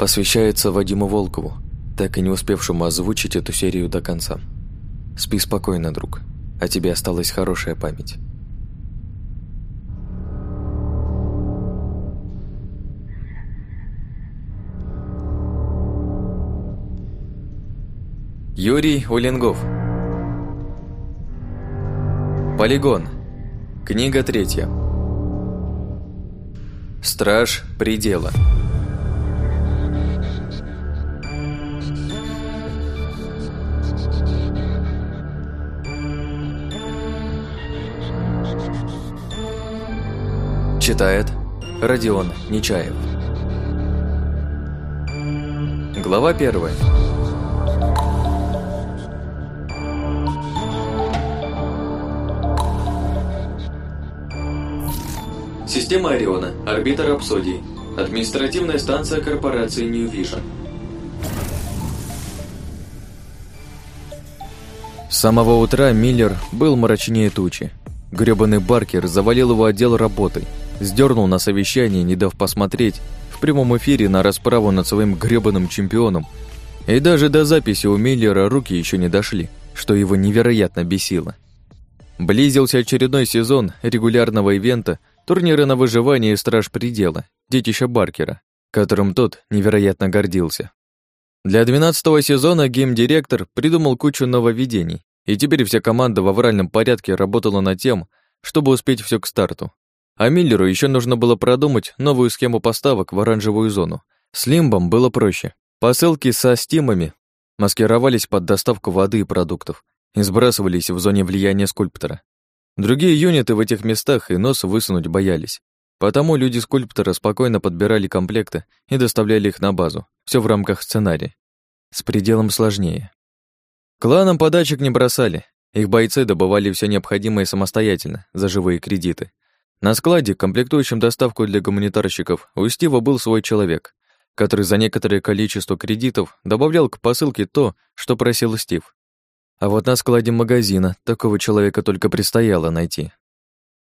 Посвящается Вадиму Волкову, так и не успевшему озвучить эту серию до конца. Спи спокойно, друг, а тебе осталась хорошая память. Юрий Уленгов Полигон Книга третья Страж предела Читает Родион Нечаев Глава первая Система Ориона, орбита Рапсодии, административная станция корпорации New Vision. С самого утра Миллер был мрачнее тучи. Грёбаный Баркер завалил его отдел работой, сдернул на совещание, не дав посмотреть в прямом эфире на расправу над своим грёбаным чемпионом. И даже до записи у Миллера руки еще не дошли, что его невероятно бесило. Близился очередной сезон регулярного ивента турнира на выживание и страж предела, детища Баркера, которым тот невероятно гордился. Для 12 сезона гейм-директор придумал кучу нововведений, и теперь вся команда в авральном порядке работала над тем, чтобы успеть все к старту. А Миллеру еще нужно было продумать новую схему поставок в оранжевую зону. С Лимбом было проще. Посылки со стимами маскировались под доставку воды и продуктов и сбрасывались в зоне влияния скульптора. Другие юниты в этих местах и нос высунуть боялись. Потому люди скульптора спокойно подбирали комплекты и доставляли их на базу. Все в рамках сценария. С пределом сложнее. Кланам подачек не бросали. Их бойцы добывали все необходимое самостоятельно, за живые кредиты. На складе, комплектующем доставку для гуманитарщиков, у Стива был свой человек, который за некоторое количество кредитов добавлял к посылке то, что просил Стив. А вот на складе магазина такого человека только предстояло найти.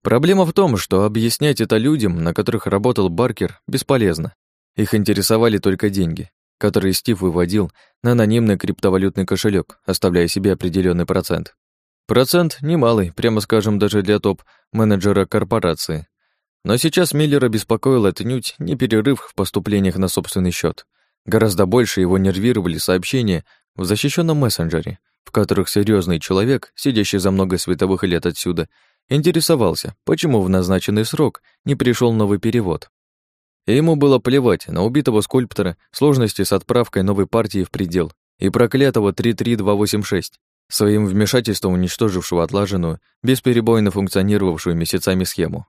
Проблема в том, что объяснять это людям, на которых работал Баркер, бесполезно. Их интересовали только деньги, которые Стив выводил на анонимный криптовалютный кошелек, оставляя себе определенный процент. Процент немалый, прямо скажем, даже для топ-менеджера корпорации. Но сейчас Миллера беспокоил отнюдь не перерыв в поступлениях на собственный счет. Гораздо больше его нервировали сообщения в защищенном мессенджере, в которых серьезный человек, сидящий за много световых лет отсюда, интересовался, почему в назначенный срок не пришел новый перевод. И ему было плевать на убитого скульптора, сложности с отправкой новой партии в предел и проклятого 33286, своим вмешательством уничтожившего отлаженную, бесперебойно функционировавшую месяцами схему.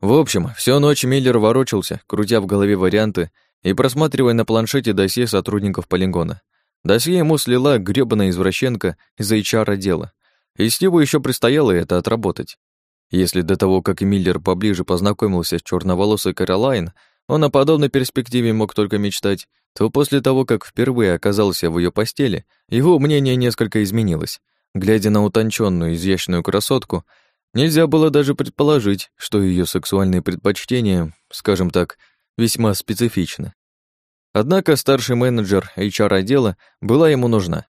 В общем, всю ночь Миллер ворочался, крутя в голове варианты и просматривая на планшете досье сотрудников полигона. Досье ему слила грёбаная извращенка из HR-отдела, и Стиву еще предстояло это отработать. Если до того, как Миллер поближе познакомился с черноволосой Каролайн, он о подобной перспективе мог только мечтать, то после того, как впервые оказался в ее постели, его мнение несколько изменилось. Глядя на утонченную, изящную красотку, нельзя было даже предположить, что ее сексуальные предпочтения, скажем так, весьма специфичны. Однако старший менеджер HR-отдела была ему нужна,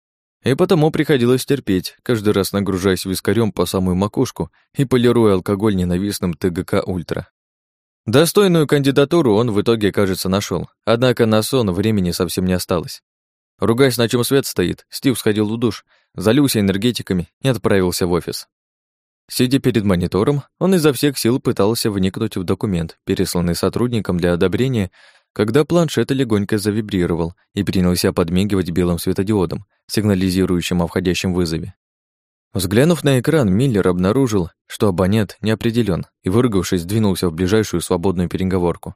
и потому приходилось терпеть, каждый раз нагружаясь вискарем по самую макушку и полируя алкоголь ненавистным ТГК «Ультра». Достойную кандидатуру он в итоге, кажется, нашел, однако на сон времени совсем не осталось. Ругаясь, на чем свет стоит, Стив сходил в душ, залился энергетиками и отправился в офис. Сидя перед монитором, он изо всех сил пытался вникнуть в документ, пересланный сотрудником для одобрения, когда планшет легонько завибрировал и принялся подмигивать белым светодиодом, сигнализирующим о входящем вызове. Взглянув на экран, Миллер обнаружил, что абонент не определен, и, выругавшись, двинулся в ближайшую свободную переговорку.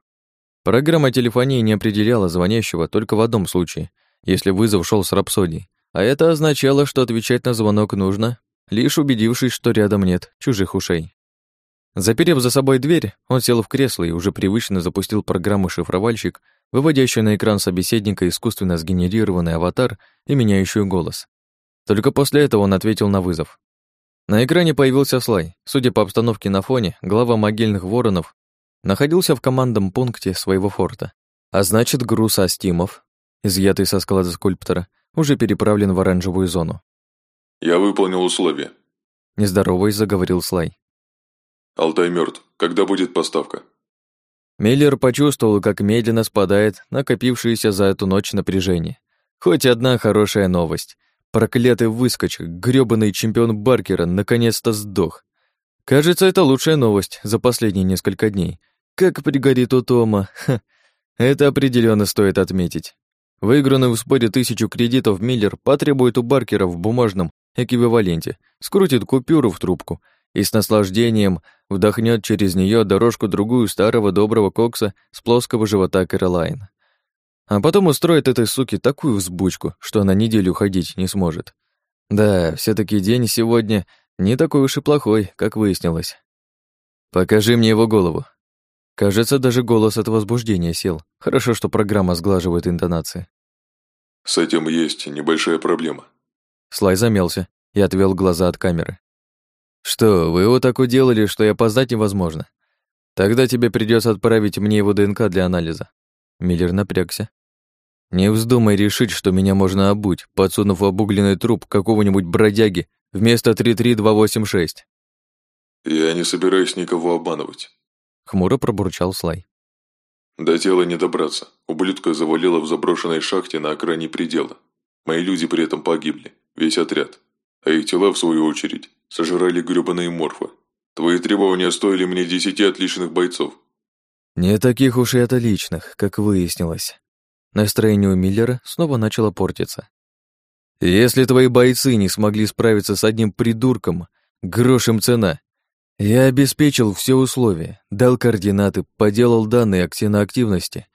Программа телефонии не определяла звонящего только в одном случае, если вызов шел с рапсодией, а это означало, что отвечать на звонок нужно, лишь убедившись, что рядом нет чужих ушей. Заперев за собой дверь, он сел в кресло и уже привычно запустил программу-шифровальщик, выводящую на экран собеседника искусственно сгенерированный аватар и меняющую голос. Только после этого он ответил на вызов. На экране появился Слай. Судя по обстановке на фоне, глава могильных воронов находился в командном пункте своего форта. А значит, груз Астимов, изъятый со склада скульптора, уже переправлен в оранжевую зону. «Я выполнил условия», — нездоровый заговорил Слай. «Алтай мертв. Когда будет поставка?» Миллер почувствовал, как медленно спадает накопившееся за эту ночь напряжение. Хоть одна хорошая новость. Проклятый выскочек, грёбаный чемпион Баркера, наконец-то сдох. Кажется, это лучшая новость за последние несколько дней. Как пригорит у Тома. Ха. Это определенно стоит отметить. Выигранный в споре тысячу кредитов Миллер потребует у Баркера в бумажном эквиваленте, скрутит купюру в трубку и с наслаждением вдохнет через нее дорожку другую старого доброго кокса с плоского живота Кэролайн. А потом устроит этой суке такую взбучку, что она неделю ходить не сможет. Да, все таки день сегодня не такой уж и плохой, как выяснилось. «Покажи мне его голову», Кажется, даже голос от возбуждения сел. Хорошо, что программа сглаживает интонации. «С этим есть небольшая проблема». Слай замялся и отвел глаза от камеры. «Что, вы его так уделали, что и опоздать невозможно? Тогда тебе придется отправить мне его ДНК для анализа». Миллер напрягся. «Не вздумай решить, что меня можно обуть, подсунув обугленный труп какого-нибудь бродяги вместо 33286». «Я не собираюсь никого обманывать. Хмуро пробурчал Слай. До тела не добраться. Ублюдка завалило в заброшенной шахте на окраине предела. Мои люди при этом погибли. Весь отряд. А их тела, в свою очередь, сожрали грёбаные морфы. Твои требования стоили мне десяти отличных бойцов. Не таких уж и отличных, как выяснилось. Настроение у Миллера снова начало портиться. Если твои бойцы не смогли справиться с одним придурком, грош им цена. Я обеспечил все условия, дал координаты, поделал данные о ксеноактивности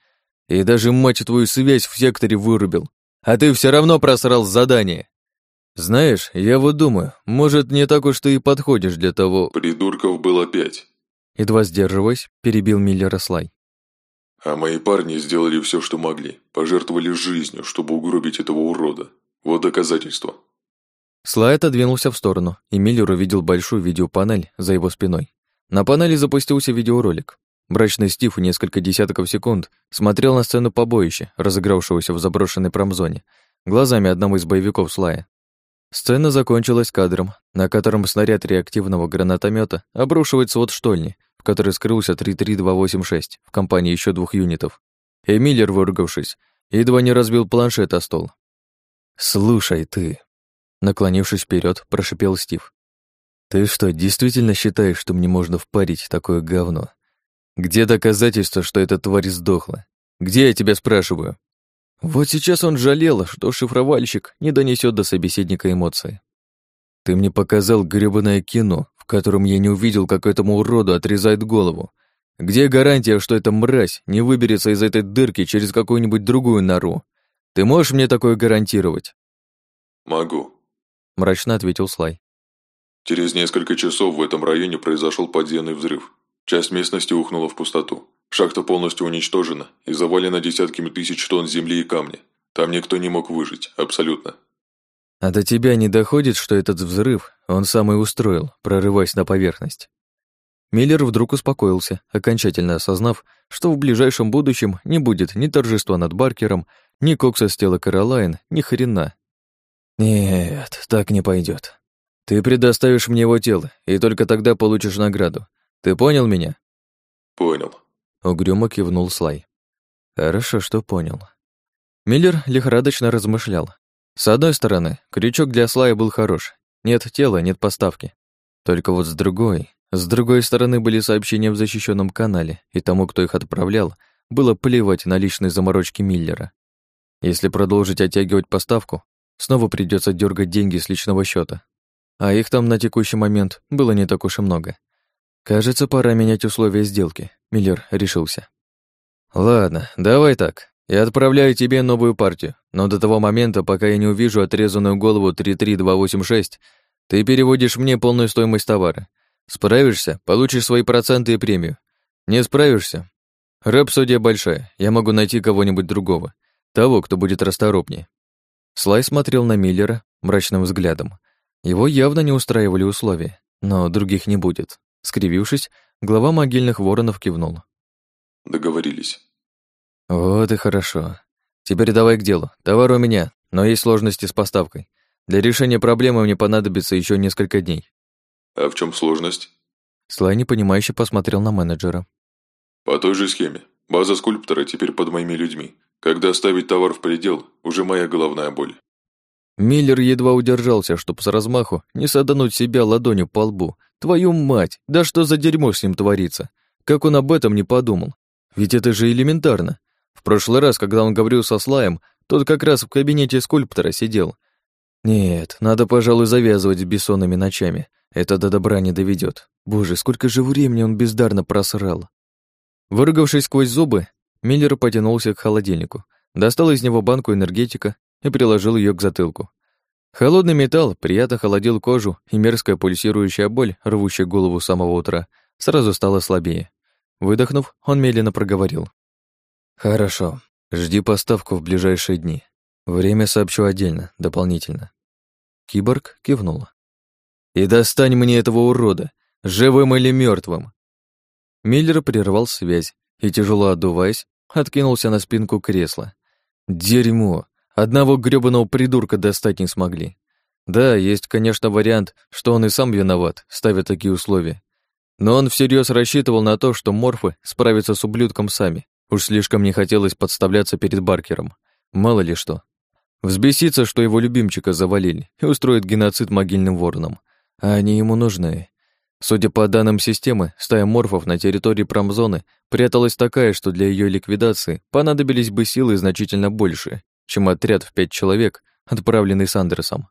и даже, мать твою, связь в секторе вырубил. А ты все равно просрал задание. Знаешь, я вот думаю, может, не так уж ты и подходишь для того... Придурков было пять. Едва сдерживаясь, перебил Миллера Слай. А мои парни сделали все, что могли. Пожертвовали жизнью, чтобы угробить этого урода. Вот доказательство. Слай отодвинулся в сторону, и Миллер увидел большую видеопанель за его спиной. На панели запустился видеоролик. Брачный Стив несколько десятков секунд смотрел на сцену побоища, разыгравшегося в заброшенной промзоне, глазами одного из боевиков Слая. Сцена закончилась кадром, на котором снаряд реактивного гранатомета обрушивает свод штольни, в которой скрылся 33286 в компании еще двух юнитов. И Миллер, выругавшись, едва не разбил планшет о стол. «Слушай ты», Наклонившись вперед, прошипел Стив. «Ты что, действительно считаешь, что мне можно впарить такое говно? Где доказательства, что эта тварь сдохла? Где я тебя спрашиваю?» Вот сейчас он жалел, что шифровальщик не донесет до собеседника эмоции. «Ты мне показал грёбаное кино, в котором я не увидел, как этому уроду отрезает голову. Где гарантия, что эта мразь не выберется из этой дырки через какую-нибудь другую нору? Ты можешь мне такое гарантировать?» «Могу», мрачно ответил Слай. Через несколько часов в этом районе произошел подземный взрыв. Часть местности ухнула в пустоту. Шахта полностью уничтожена и завалена десятками тысяч тонн земли и камня. Там никто не мог выжить, абсолютно. А до тебя не доходит, что этот взрыв он сам и устроил, прорываясь на поверхность. Миллер вдруг успокоился, окончательно осознав, что в ближайшем будущем не будет ни торжества над Баркером, ни кокса с тела Каролайн, ни хрена. «Нет, так не пойдет. Ты предоставишь мне его тело, и только тогда получишь награду. Ты понял меня?» «Понял», — угрюмо кивнул Слай. «Хорошо, что понял». Миллер лихорадочно размышлял. С одной стороны, крючок для Слая был хорош. Нет тела, нет поставки. Только вот с другой... С другой стороны были сообщения в защищенном канале, и тому, кто их отправлял, было плевать на личные заморочки Миллера. Если продолжить оттягивать поставку, Снова придется дергать деньги с личного счета. А их там на текущий момент было не так уж и много. Кажется, пора менять условия сделки. Миллер решился. Ладно, давай так. Я отправляю тебе новую партию, но до того момента, пока я не увижу отрезанную голову 33286, ты переводишь мне полную стоимость товара. Справишься, получишь свои проценты и премию. Не справишься? Рапсодия большая, я могу найти кого-нибудь другого. Того, кто будет расторопнее. Слай смотрел на Миллера мрачным взглядом. Его явно не устраивали условия, но других не будет. Скривившись, глава могильных воронов кивнул. «Договорились». Вот и хорошо. Теперь давай к делу. Товар у меня, но есть сложности с поставкой. Для решения проблемы мне понадобится еще несколько дней. А в чем сложность? Слай непонимающе посмотрел на менеджера. По той же схеме. База скульптора теперь под моими людьми. Когда ставить товар в предел, уже моя головная боль. Миллер едва удержался, чтобы с размаху не садануть себя ладонью по лбу. Твою мать, да что за дерьмо с ним творится? Как он об этом не подумал? Ведь это же элементарно. В прошлый раз, когда он говорил со Слаем, тот как раз в кабинете скульптора сидел. Нет, надо, пожалуй, завязывать с бессонными ночами. Это до добра не доведет. Боже, сколько же времени он бездарно просрал. Выругавшись сквозь зубы, Миллер потянулся к холодильнику, достал из него банку энергетика и приложил ее к затылку. Холодный металл приятно холодил кожу, и мерзкая пульсирующая боль, рвущая голову с самого утра, сразу стала слабее. Выдохнув, он медленно проговорил. «Хорошо. Жди поставку в ближайшие дни. Время сообщу отдельно, дополнительно». Киборг кивнул. «И достань мне этого урода, живым или мертвым. Миллер прервал связь и, тяжело отдуваясь, откинулся на спинку кресла. «Дерьмо! Одного грёбаного придурка достать не смогли. Да, есть, конечно, вариант, что он и сам виноват, ставя такие условия. Но он всерьез рассчитывал на то, что морфы справятся с ублюдком сами. Уж слишком не хотелось подставляться перед Баркером. Мало ли что. Взбеситься, что его любимчика завалили, и устроит геноцид могильным воронам. А они ему нужны. Судя по данным системы, стая морфов на территории промзоны пряталась такая, что для ее ликвидации понадобились бы силы значительно больше, чем отряд в пять человек, отправленный Сандерсом.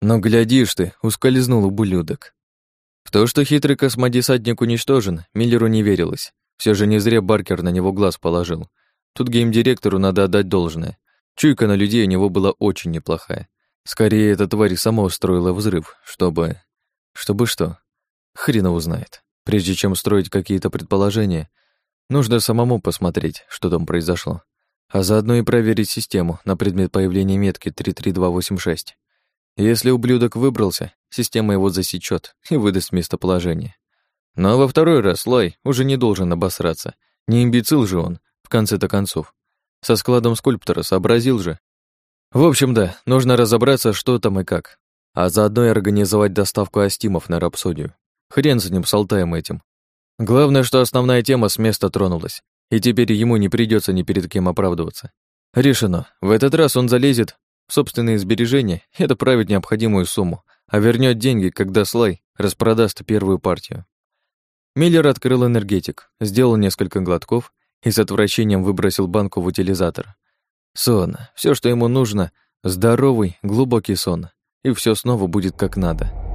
Но глядишь ты, ускользнул ублюдок. В то, что хитрый космодесантник уничтожен, Миллеру не верилось. Все же не зря Баркер на него глаз положил. Тут гейм-директору надо отдать должное. Чуйка на людей у него была очень неплохая. Скорее, эта тварь сама устроила взрыв, чтобы... Чтобы что? Хрен его знает. Прежде чем строить какие-то предположения, нужно самому посмотреть, что там произошло а заодно и проверить систему на предмет появления метки 33286. Если ублюдок выбрался, система его засечет и выдаст местоположение. Но во второй раз Лай уже не должен обосраться. Не имбецил же он, в конце-то концов. Со складом скульптора сообразил же. В общем, да, нужно разобраться, что там и как. А заодно и организовать доставку астимов на рапсодию. Хрен с ним, с Алтаем этим. Главное, что основная тема с места тронулась, и теперь ему не придется ни перед кем оправдываться. Решено. В этот раз он залезет в собственные сбережения и отправит необходимую сумму, а вернет деньги, когда Слай распродаст первую партию. Миллер открыл энергетик, сделал несколько глотков и с отвращением выбросил банку в утилизатор. Сон. Все, что ему нужно, здоровый, глубокий сон, и все снова будет как надо.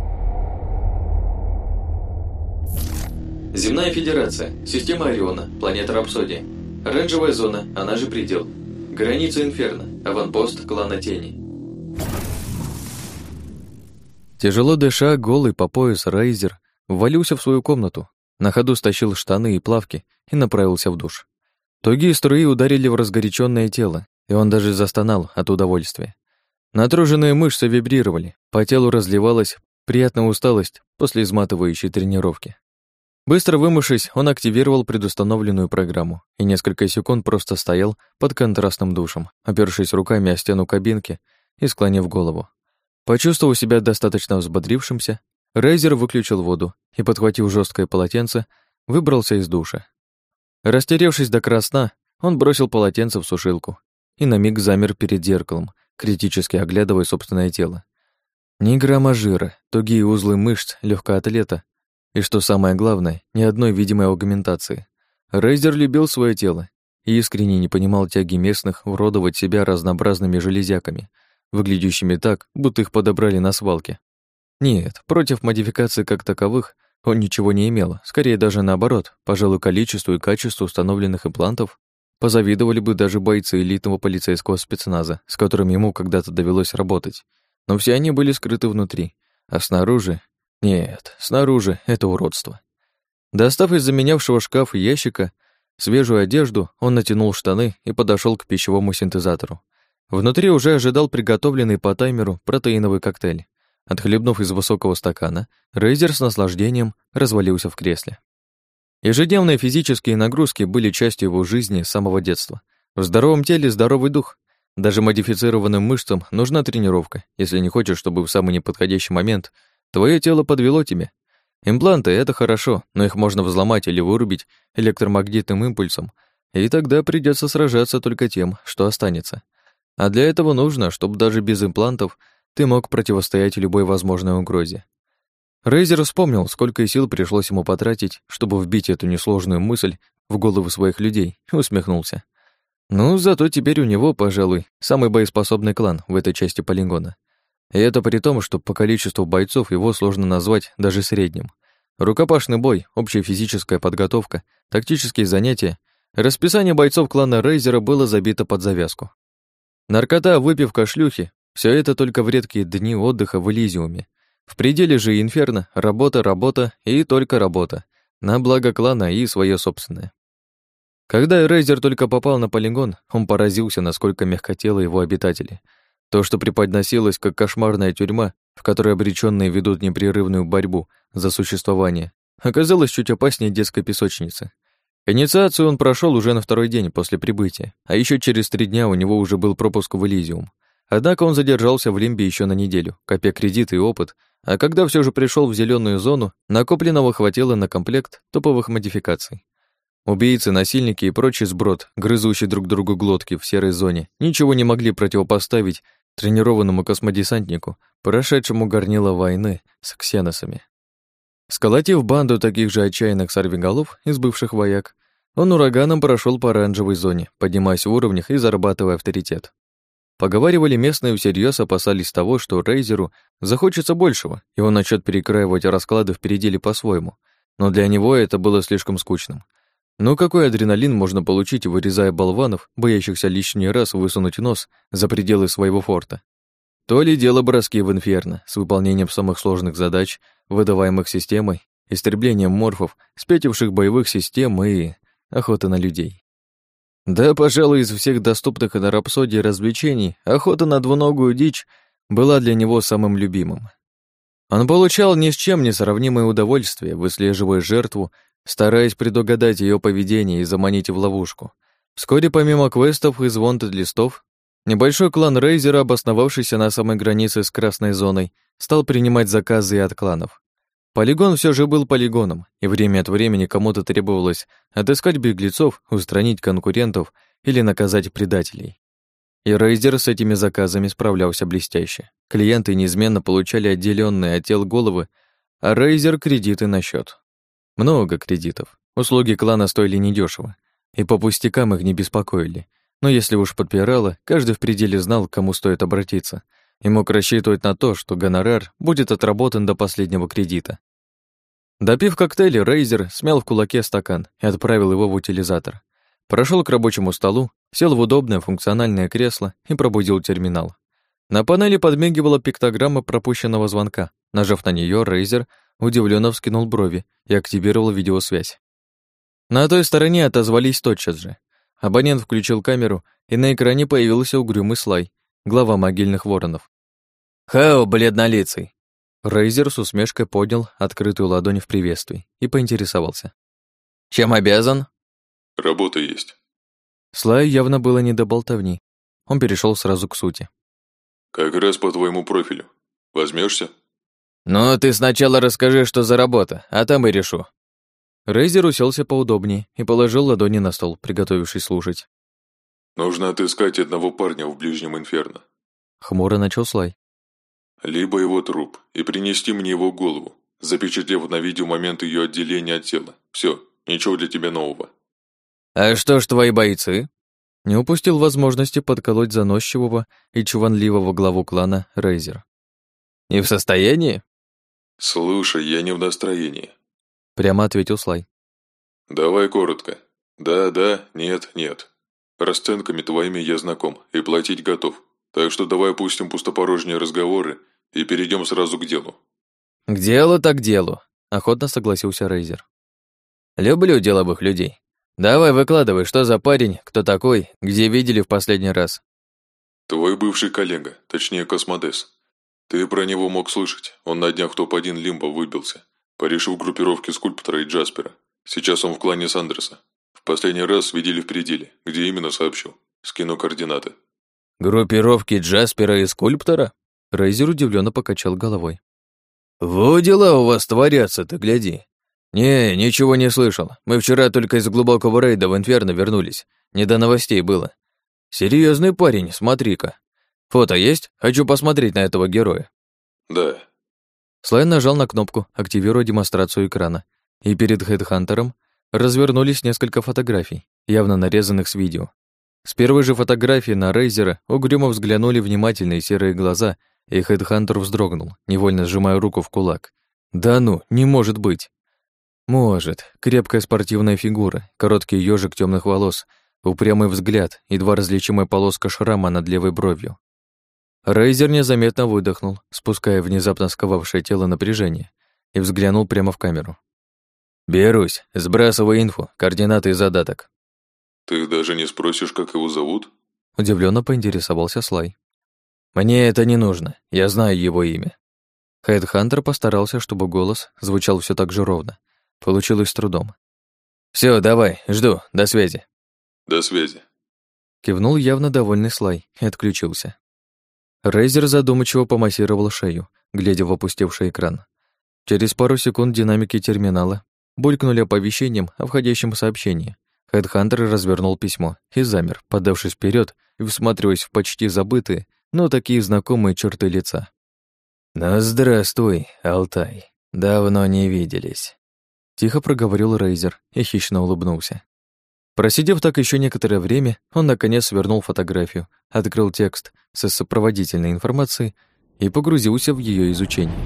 Земная Федерация, система Ориона, планета Рапсодия. Оранжевая зона, она же предел. Граница Инферно, аванпост клана Тени. Тяжело дыша, голый по пояс Рейзер ввалился в свою комнату, на ходу стащил штаны и плавки и направился в душ. Тугие струи ударили в разгоряченное тело, и он даже застонал от удовольствия. Натруженные мышцы вибрировали, по телу разливалась приятная усталость после изматывающей тренировки. Быстро вымывшись, он активировал предустановленную программу и несколько секунд просто стоял под контрастным душем, опершись руками о стену кабинки и склонив голову. Почувствовав себя достаточно взбодрившимся, Рейзер выключил воду и, подхватив жесткое полотенце, выбрался из душа. Растеревшись до красна, он бросил полотенце в сушилку и на миг замер перед зеркалом, критически оглядывая собственное тело. Ни грамма жира, тугие узлы мышц легкоатлета и что самое главное, ни одной видимой аугментации. Рейзер любил свое тело и искренне не понимал тяги местных уродовать себя разнообразными железяками, выглядящими так, будто их подобрали на свалке. Нет, против модификации как таковых он ничего не имел, скорее даже наоборот, пожалуй, количеству и качеству установленных имплантов позавидовали бы даже бойцы элитного полицейского спецназа, с которым ему когда-то довелось работать. Но все они были скрыты внутри, а снаружи нет, снаружи это уродство. Достав из заменявшего шкаф ящика свежую одежду, он натянул штаны и подошел к пищевому синтезатору. Внутри уже ожидал приготовленный по таймеру протеиновый коктейль. Отхлебнув из высокого стакана, Рейзер с наслаждением развалился в кресле. Ежедневные физические нагрузки были частью его жизни с самого детства. В здоровом теле здоровый дух. Даже модифицированным мышцам нужна тренировка, если не хочешь, чтобы в самый неподходящий момент твое тело подвело тебя. Импланты — это хорошо, но их можно взломать или вырубить электромагнитным импульсом, и тогда придется сражаться только тем, что останется. А для этого нужно, чтобы даже без имплантов ты мог противостоять любой возможной угрозе. Рейзер вспомнил, сколько сил пришлось ему потратить, чтобы вбить эту несложную мысль в головы своих людей, и усмехнулся. Ну, зато теперь у него, пожалуй, самый боеспособный клан в этой части полигона. И это при том, что по количеству бойцов его сложно назвать даже средним. Рукопашный бой, общая физическая подготовка, тактические занятия. Расписание бойцов клана Рейзера было забито под завязку. Наркота, выпивка, шлюхи — все это только в редкие дни отдыха в Элизиуме. В пределе же Инферно — работа, работа и только работа. На благо клана и свое собственное. Когда Рейзер только попал на полигон, он поразился, насколько мягкотелы его обитатели. То, что преподносилось как кошмарная тюрьма, в которой обречённые ведут непрерывную борьбу за существование, оказалось чуть опаснее детской песочницы. Инициацию он прошел уже на второй день после прибытия, а еще через три дня у него уже был пропуск в Элизиум. Однако он задержался в Лимбе еще на неделю, копя кредит и опыт, а когда все же пришел в зеленую зону, накопленного хватило на комплект топовых модификаций. Убийцы, насильники и прочий сброд, грызущий друг другу глотки в серой зоне, ничего не могли противопоставить тренированному космодесантнику, прошедшему горнило войны с ксеносами. Сколотив банду таких же отчаянных сорвиголов из бывших вояк, он ураганом прошел по оранжевой зоне, поднимаясь в уровнях и зарабатывая авторитет. Поговаривали местные всерьез опасались того, что Рейзеру захочется большего, и он начнет перекраивать расклады впереди или по-своему. Но для него это было слишком скучным. Ну какой адреналин можно получить, вырезая болванов, боящихся лишний раз высунуть нос за пределы своего форта? То ли дело броски в инферно с выполнением самых сложных задач, выдаваемых системой, истреблением морфов, спятивших боевых систем и охота на людей. Да, пожалуй, из всех доступных на рапсодии развлечений охота на двуногую дичь была для него самым любимым. Он получал ни с чем не сравнимое удовольствие, выслеживая жертву, стараясь предугадать ее поведение и заманить в ловушку. Вскоре помимо квестов из вонтед листов, небольшой клан Рейзера, обосновавшийся на самой границе с красной зоной, стал принимать заказы и от кланов. Полигон все же был полигоном, и время от времени кому-то требовалось отыскать беглецов, устранить конкурентов или наказать предателей. И Рейзер с этими заказами справлялся блестяще. Клиенты неизменно получали отделенные от тел головы, а Рейзер — кредиты на счет. Много кредитов. Услуги клана стоили недешево, и по пустякам их не беспокоили. Но если уж подпирало, каждый в пределе знал, к кому стоит обратиться — и мог рассчитывать на то, что гонорар будет отработан до последнего кредита. Допив коктейль, Рейзер смял в кулаке стакан и отправил его в утилизатор. Прошел к рабочему столу, сел в удобное функциональное кресло и пробудил терминал. На панели подмигивала пиктограмма пропущенного звонка. Нажав на нее, Рейзер удивленно вскинул брови и активировал видеосвязь. На той стороне отозвались тотчас же. Абонент включил камеру, и на экране появился угрюмый слай, глава могильных воронов. «Хао, бледнолицый!» Рейзер с усмешкой поднял открытую ладонь в приветствии и поинтересовался. «Чем обязан?» «Работа есть». Слаю явно было не до болтовни. Он перешел сразу к сути. «Как раз по твоему профилю. Возьмешься? «Ну, ты сначала расскажи, что за работа, а там и решу». Рейзер уселся поудобнее и положил ладони на стол, приготовившись слушать. Нужно отыскать одного парня в Ближнем Инферно. Хмуро начал Слай. Либо его труп, и принести мне его голову, запечатлев на видео момент ее отделения от тела. Все, ничего для тебя нового. А что ж твои бойцы? Не упустил возможности подколоть заносчивого и чванливого главу клана Рейзер. Не в состоянии? Слушай, я не в настроении. Прямо ответил Слай. Давай коротко. Да, да, нет, нет. Расценками твоими я знаком и платить готов. Так что давай опустим пустопорожние разговоры и перейдем сразу к делу». «К делу так к делу», — охотно согласился Рейзер. «Люблю деловых людей. Давай выкладывай, что за парень, кто такой, где видели в последний раз». «Твой бывший коллега, точнее Космодес. Ты про него мог слышать. Он на днях топ-1 Лимба выбился. Порешил группировки Скульптора и Джаспера. Сейчас он в клане Сандерса. В последний раз видели в пределе. Где именно сообщу. Скину координаты. Группировки Джаспера и Скульптора? Рейзер удивленно покачал головой. «Во дела у вас творятся, ты гляди. Не, ничего не слышал. Мы вчера только из глубокого рейда в Инферно вернулись. Не до новостей было. Серьезный парень, смотри-ка. Фото есть? Хочу посмотреть на этого героя». «Да». Слайн нажал на кнопку, активируя демонстрацию экрана, и перед Хедхантером развернулись несколько фотографий, явно нарезанных с видео. С первой же фотографии на Рейзера угрюмо взглянули внимательные серые глаза, и Хедхантер вздрогнул, невольно сжимая руку в кулак. «Да ну, не может быть!» «Может. Крепкая спортивная фигура, короткий ёжик темных волос, упрямый взгляд, едва различимая полоска шрама над левой бровью. Рейзер незаметно выдохнул, спуская внезапно сковавшее тело напряжение, и взглянул прямо в камеру. «Берусь, сбрасывай инфу, координаты и задаток». «Ты даже не спросишь, как его зовут?» Удивленно поинтересовался Слай. «Мне это не нужно, я знаю его имя». Хедхантер постарался, чтобы голос звучал все так же ровно. Получилось с трудом. Все, давай, жду, до связи». «До связи». Кивнул явно довольный Слай и отключился. Рейзер задумчиво помассировал шею, глядя в опустевший экран. Через пару секунд динамики терминала булькнули оповещением о входящем сообщении. Хедхантер развернул письмо и замер, подавшись вперед и всматриваясь в почти забытые, но такие знакомые черты лица. «Ну, здравствуй, Алтай. Давно не виделись», — тихо проговорил Рейзер и хищно улыбнулся. Просидев так еще некоторое время, он наконец свернул фотографию, открыл текст со сопроводительной информацией и погрузился в ее изучение.